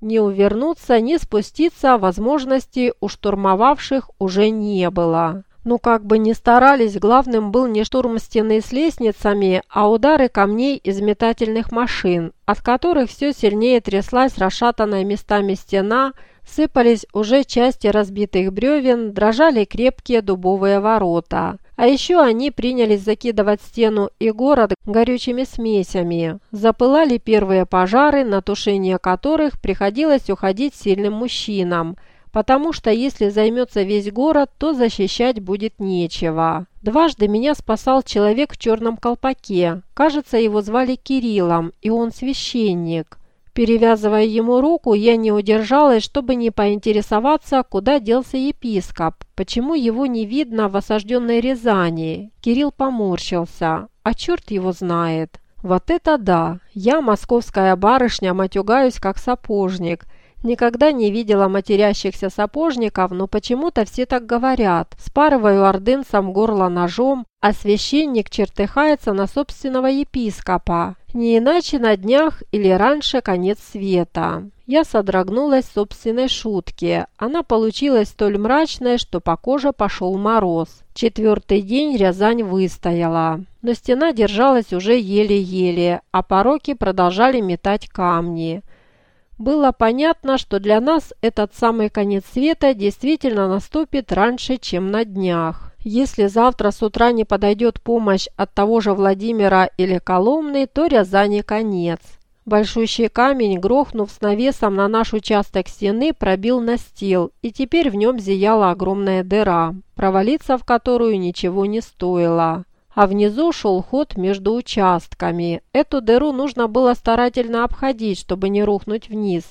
Ни увернуться, ни спуститься возможности у штурмовавших уже не было. Ну, как бы ни старались, главным был не штурм стены с лестницами, а удары камней из метательных машин, от которых все сильнее тряслась расшатанная местами стена, сыпались уже части разбитых бревен, дрожали крепкие дубовые ворота. А еще они принялись закидывать стену и город горючими смесями. Запылали первые пожары, на тушение которых приходилось уходить сильным мужчинам – потому что если займется весь город, то защищать будет нечего. Дважды меня спасал человек в черном колпаке. Кажется, его звали Кириллом, и он священник. Перевязывая ему руку, я не удержалась, чтобы не поинтересоваться, куда делся епископ, почему его не видно в осажденной Рязани. Кирилл поморщился, а черт его знает. Вот это да! Я, московская барышня, матюгаюсь как сапожник – Никогда не видела матерящихся сапожников, но почему-то все так говорят. Спарываю ордынцам горло ножом, а священник чертыхается на собственного епископа. Не иначе на днях или раньше конец света. Я содрогнулась собственной шутке. Она получилась столь мрачной, что по коже пошел мороз. Четвертый день Рязань выстояла. Но стена держалась уже еле-еле, а пороки продолжали метать камни. Было понятно, что для нас этот самый конец света действительно наступит раньше, чем на днях. Если завтра с утра не подойдет помощь от того же Владимира или Коломны, то Рязани конец. Большущий камень, грохнув с навесом на наш участок стены, пробил настил, и теперь в нем зияла огромная дыра, провалиться в которую ничего не стоило а внизу шел ход между участками. Эту дыру нужно было старательно обходить, чтобы не рухнуть вниз.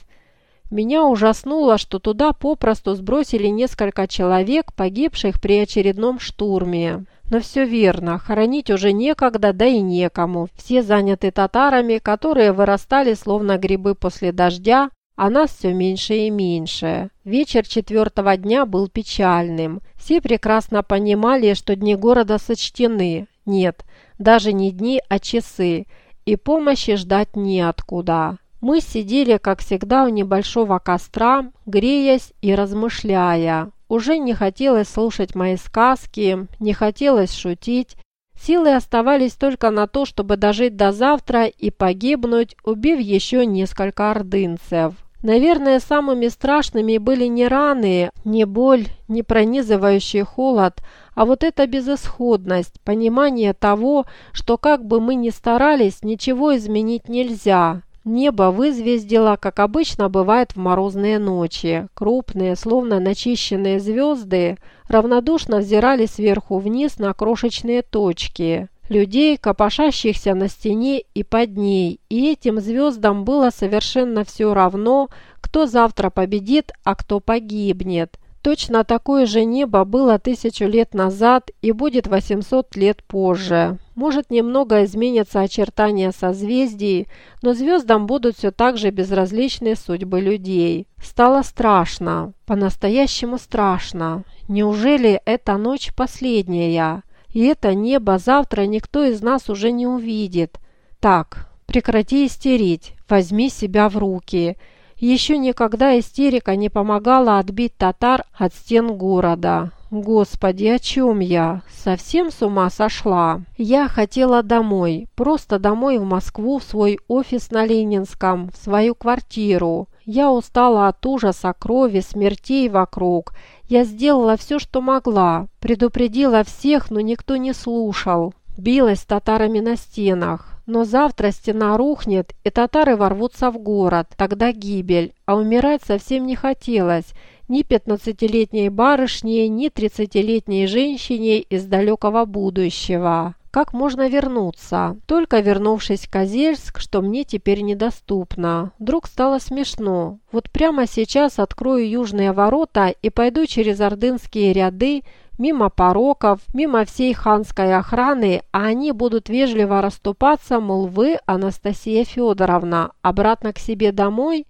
Меня ужаснуло, что туда попросту сбросили несколько человек, погибших при очередном штурме. Но все верно, хоронить уже некогда, да и некому. Все заняты татарами, которые вырастали словно грибы после дождя, а нас все меньше и меньше. Вечер четвертого дня был печальным. Все прекрасно понимали, что дни города сочтены. Нет, даже не дни, а часы, и помощи ждать неоткуда. Мы сидели, как всегда, у небольшого костра, греясь и размышляя. Уже не хотелось слушать мои сказки, не хотелось шутить. Силы оставались только на то, чтобы дожить до завтра и погибнуть, убив еще несколько ордынцев. Наверное, самыми страшными были не раны, не боль, не пронизывающий холод, а вот эта безысходность, понимание того, что как бы мы ни старались, ничего изменить нельзя. Небо вызвездило, как обычно бывает в морозные ночи. Крупные, словно начищенные звезды, равнодушно взирали сверху вниз на крошечные точки людей, копошащихся на стене и под ней, и этим звездам было совершенно все равно, кто завтра победит, а кто погибнет. Точно такое же небо было тысячу лет назад и будет 800 лет позже. Может, немного изменятся очертания созвездий, но звездам будут все так же безразличны судьбы людей. Стало страшно, по-настоящему страшно. Неужели эта ночь последняя? И это небо завтра никто из нас уже не увидит. Так, прекрати истерить, возьми себя в руки. Еще никогда истерика не помогала отбить татар от стен города. Господи, о чем я? Совсем с ума сошла? Я хотела домой, просто домой в Москву, в свой офис на Ленинском, в свою квартиру. Я устала от ужаса, крови, смертей вокруг. Я сделала все, что могла. Предупредила всех, но никто не слушал. Билась татарами на стенах. Но завтра стена рухнет, и татары ворвутся в город. Тогда гибель. А умирать совсем не хотелось. Ни пятнадцатилетней барышне, ни тридцатилетней женщине из далекого будущего. Как можно вернуться? Только вернувшись в Козельск, что мне теперь недоступно. Вдруг стало смешно. Вот прямо сейчас открою южные ворота и пойду через ордынские ряды, мимо пороков, мимо всей ханской охраны, а они будут вежливо расступаться, мол, вы, Анастасия Федоровна, обратно к себе домой?